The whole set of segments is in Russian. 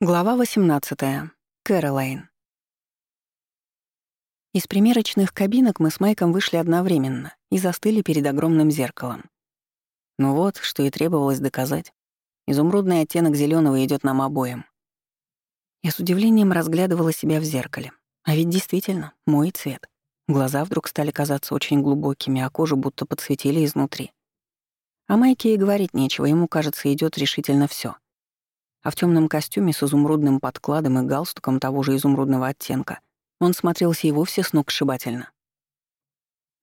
Глава 18. Кэролайн. Из примерочных кабинок мы с Майком вышли одновременно и застыли перед огромным зеркалом. Ну вот, что и требовалось доказать. Изумрудный оттенок зеленого идет нам обоим. Я с удивлением разглядывала себя в зеркале. А ведь действительно, мой цвет. Глаза вдруг стали казаться очень глубокими, а кожу будто подсветили изнутри. А Майке и говорить нечего, ему, кажется, идет решительно все а в темном костюме с изумрудным подкладом и галстуком того же изумрудного оттенка он смотрелся и вовсе сногсшибательно.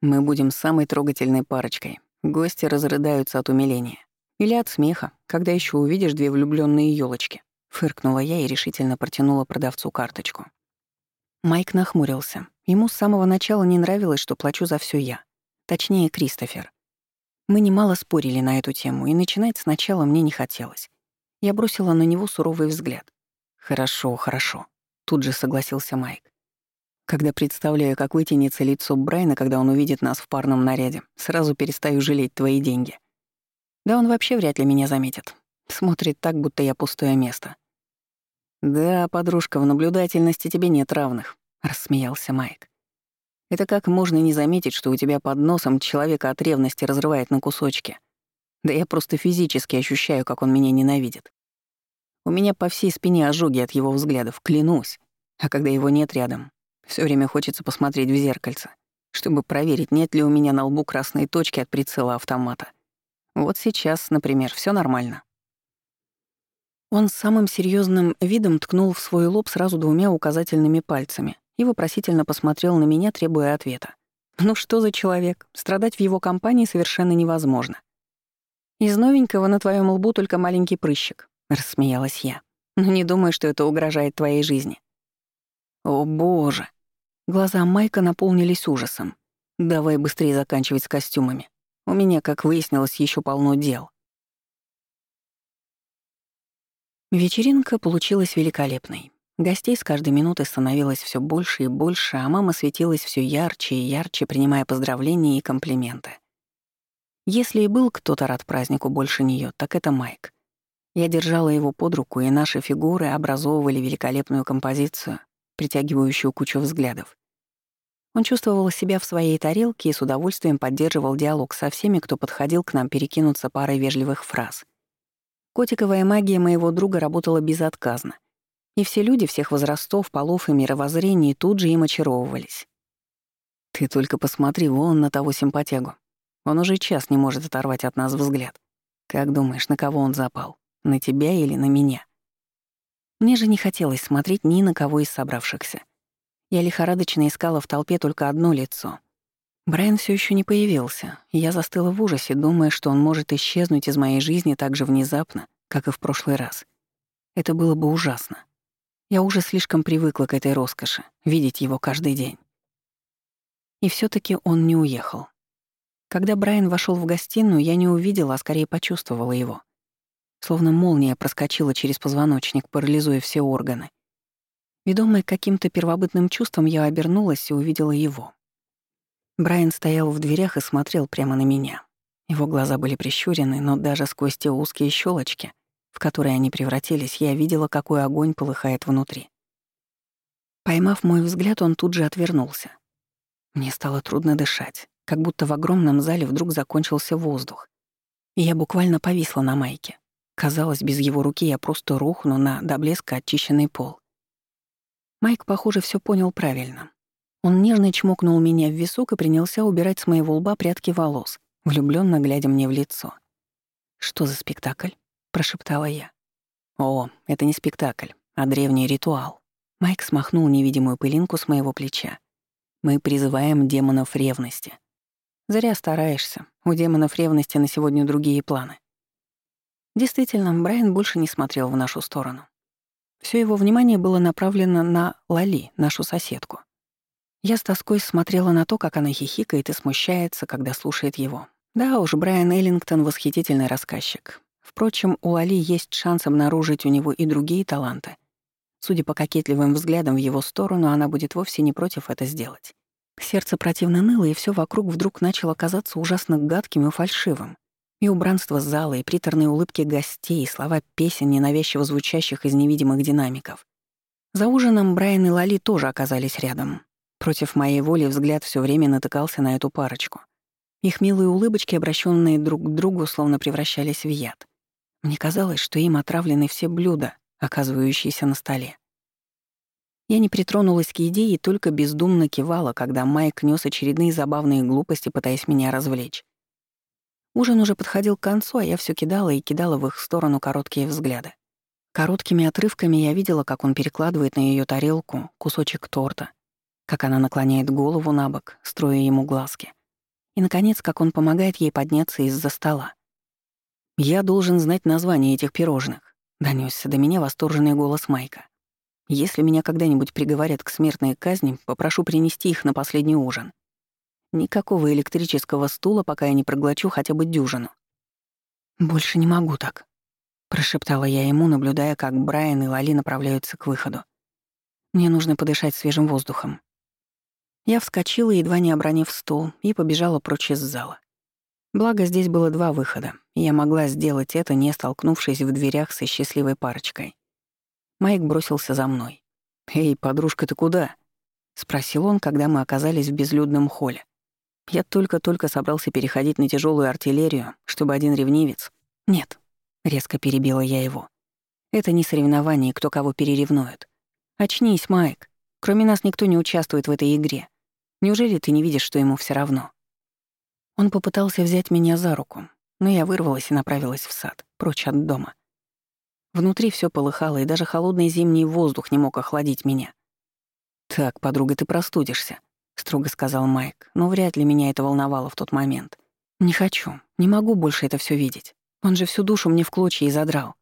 «Мы будем самой трогательной парочкой. Гости разрыдаются от умиления. Или от смеха, когда еще увидишь две влюбленные елочки. фыркнула я и решительно протянула продавцу карточку. Майк нахмурился. Ему с самого начала не нравилось, что плачу за все я. Точнее, Кристофер. Мы немало спорили на эту тему, и начинать сначала мне не хотелось. Я бросила на него суровый взгляд. «Хорошо, хорошо», — тут же согласился Майк. Когда представляю, как вытянется лицо Брайна, когда он увидит нас в парном наряде, сразу перестаю жалеть твои деньги. Да он вообще вряд ли меня заметит. Смотрит так, будто я пустое место. «Да, подружка, в наблюдательности тебе нет равных», — рассмеялся Майк. «Это как можно не заметить, что у тебя под носом человека от ревности разрывает на кусочки?» Да я просто физически ощущаю, как он меня ненавидит. У меня по всей спине ожоги от его взглядов, клянусь. А когда его нет рядом, все время хочется посмотреть в зеркальце, чтобы проверить, нет ли у меня на лбу красной точки от прицела автомата. Вот сейчас, например, все нормально. Он с самым серьезным видом ткнул в свой лоб сразу двумя указательными пальцами и вопросительно посмотрел на меня, требуя ответа. Ну что за человек? Страдать в его компании совершенно невозможно. «Из новенького на твоем лбу только маленький прыщик», — рассмеялась я. «Но не думаю, что это угрожает твоей жизни». «О, боже!» Глаза Майка наполнились ужасом. «Давай быстрее заканчивать с костюмами. У меня, как выяснилось, еще полно дел». Вечеринка получилась великолепной. Гостей с каждой минутой становилось все больше и больше, а мама светилась все ярче и ярче, принимая поздравления и комплименты. Если и был кто-то рад празднику больше нее, так это Майк. Я держала его под руку, и наши фигуры образовывали великолепную композицию, притягивающую кучу взглядов. Он чувствовал себя в своей тарелке и с удовольствием поддерживал диалог со всеми, кто подходил к нам перекинуться парой вежливых фраз. Котиковая магия моего друга работала безотказно. И все люди всех возрастов, полов и мировоззрений тут же им очаровывались. «Ты только посмотри вон на того симпатягу. Он уже час не может оторвать от нас взгляд. Как думаешь, на кого он запал? На тебя или на меня? Мне же не хотелось смотреть ни на кого из собравшихся. Я лихорадочно искала в толпе только одно лицо. Брайан все еще не появился, я застыла в ужасе, думая, что он может исчезнуть из моей жизни так же внезапно, как и в прошлый раз. Это было бы ужасно. Я уже слишком привыкла к этой роскоши, видеть его каждый день. И все таки он не уехал. Когда Брайан вошел в гостиную, я не увидела, а скорее почувствовала его. Словно молния проскочила через позвоночник, парализуя все органы. Ведомая каким-то первобытным чувством, я обернулась и увидела его. Брайан стоял в дверях и смотрел прямо на меня. Его глаза были прищурены, но даже сквозь те узкие щелочки, в которые они превратились, я видела, какой огонь полыхает внутри. Поймав мой взгляд, он тут же отвернулся. Мне стало трудно дышать как будто в огромном зале вдруг закончился воздух. И я буквально повисла на майке. Казалось, без его руки я просто рухну на до блеска очищенный пол. Майк, похоже, все понял правильно. Он нежно чмокнул меня в висок и принялся убирать с моего лба прядки волос, влюбленно глядя мне в лицо. «Что за спектакль?» — прошептала я. «О, это не спектакль, а древний ритуал». Майк смахнул невидимую пылинку с моего плеча. «Мы призываем демонов ревности. Зря стараешься. У демонов ревности на сегодня другие планы. Действительно, Брайан больше не смотрел в нашу сторону. Все его внимание было направлено на Лали, нашу соседку. Я с тоской смотрела на то, как она хихикает и смущается, когда слушает его. Да уж, Брайан Эллингтон — восхитительный рассказчик. Впрочем, у Лали есть шанс обнаружить у него и другие таланты. Судя по кокетливым взглядам в его сторону, она будет вовсе не против это сделать. Сердце противно ныло, и все вокруг вдруг начало казаться ужасно гадким и фальшивым. И убранство зала, и приторные улыбки гостей, и слова песен, ненавязчиво звучащих из невидимых динамиков. За ужином Брайан и Лали тоже оказались рядом. Против моей воли взгляд все время натыкался на эту парочку. Их милые улыбочки, обращенные друг к другу, словно превращались в яд. Мне казалось, что им отравлены все блюда, оказывающиеся на столе. Я не притронулась к еде и только бездумно кивала, когда Майк нес очередные забавные глупости, пытаясь меня развлечь. Ужин уже подходил к концу, а я все кидала и кидала в их сторону короткие взгляды. Короткими отрывками я видела, как он перекладывает на ее тарелку кусочек торта, как она наклоняет голову на бок, строя ему глазки. И, наконец, как он помогает ей подняться из-за стола. «Я должен знать название этих пирожных», — донёсся до меня восторженный голос Майка. «Если меня когда-нибудь приговорят к смертной казни, попрошу принести их на последний ужин. Никакого электрического стула, пока я не проглочу хотя бы дюжину». «Больше не могу так», — прошептала я ему, наблюдая, как Брайан и Лали направляются к выходу. «Мне нужно подышать свежим воздухом». Я вскочила, едва не обронив стул, и побежала прочь из зала. Благо, здесь было два выхода, и я могла сделать это, не столкнувшись в дверях со счастливой парочкой. Майк бросился за мной. «Эй, подружка, ты куда?» — спросил он, когда мы оказались в безлюдном холле. Я только-только собрался переходить на тяжелую артиллерию, чтобы один ревнивец... «Нет», — резко перебила я его. «Это не соревнование, кто кого переревнует. Очнись, Майк. Кроме нас никто не участвует в этой игре. Неужели ты не видишь, что ему все равно?» Он попытался взять меня за руку, но я вырвалась и направилась в сад, прочь от дома. Внутри все полыхало, и даже холодный зимний воздух не мог охладить меня. «Так, подруга, ты простудишься», — строго сказал Майк, но вряд ли меня это волновало в тот момент. «Не хочу, не могу больше это все видеть. Он же всю душу мне в клочья и задрал».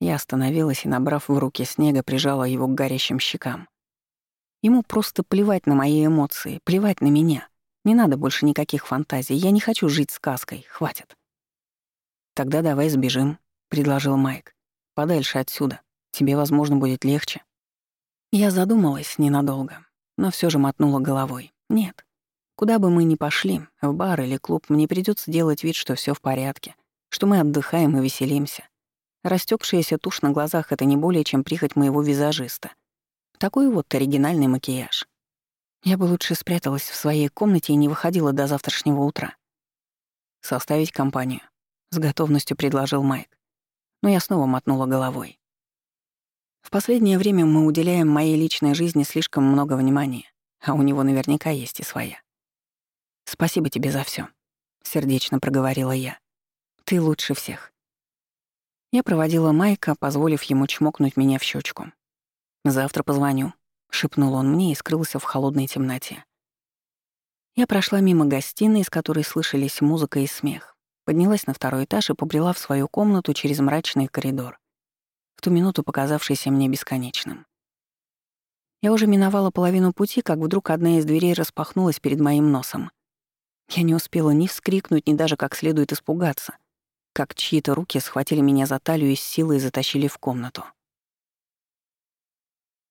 Я остановилась и, набрав в руки снега, прижала его к горящим щекам. Ему просто плевать на мои эмоции, плевать на меня. Не надо больше никаких фантазий, я не хочу жить сказкой, хватит. «Тогда давай сбежим», — предложил Майк. «Подальше отсюда. Тебе, возможно, будет легче». Я задумалась ненадолго, но все же мотнула головой. «Нет. Куда бы мы ни пошли, в бар или клуб, мне придется делать вид, что все в порядке, что мы отдыхаем и веселимся. Растекшаяся тушь на глазах — это не более чем прихоть моего визажиста — такой вот оригинальный макияж. Я бы лучше спряталась в своей комнате и не выходила до завтрашнего утра. «Составить компанию», — с готовностью предложил Майк. Но я снова мотнула головой. В последнее время мы уделяем моей личной жизни слишком много внимания, а у него наверняка есть и своя. «Спасибо тебе за все, сердечно проговорила я. «Ты лучше всех». Я проводила Майка, позволив ему чмокнуть меня в щечку. «Завтра позвоню», — шепнул он мне и скрылся в холодной темноте. Я прошла мимо гостиной, из которой слышались музыка и смех, поднялась на второй этаж и побрела в свою комнату через мрачный коридор, в ту минуту показавшийся мне бесконечным. Я уже миновала половину пути, как вдруг одна из дверей распахнулась перед моим носом. Я не успела ни вскрикнуть, ни даже как следует испугаться, как чьи-то руки схватили меня за талию и с силой затащили в комнату.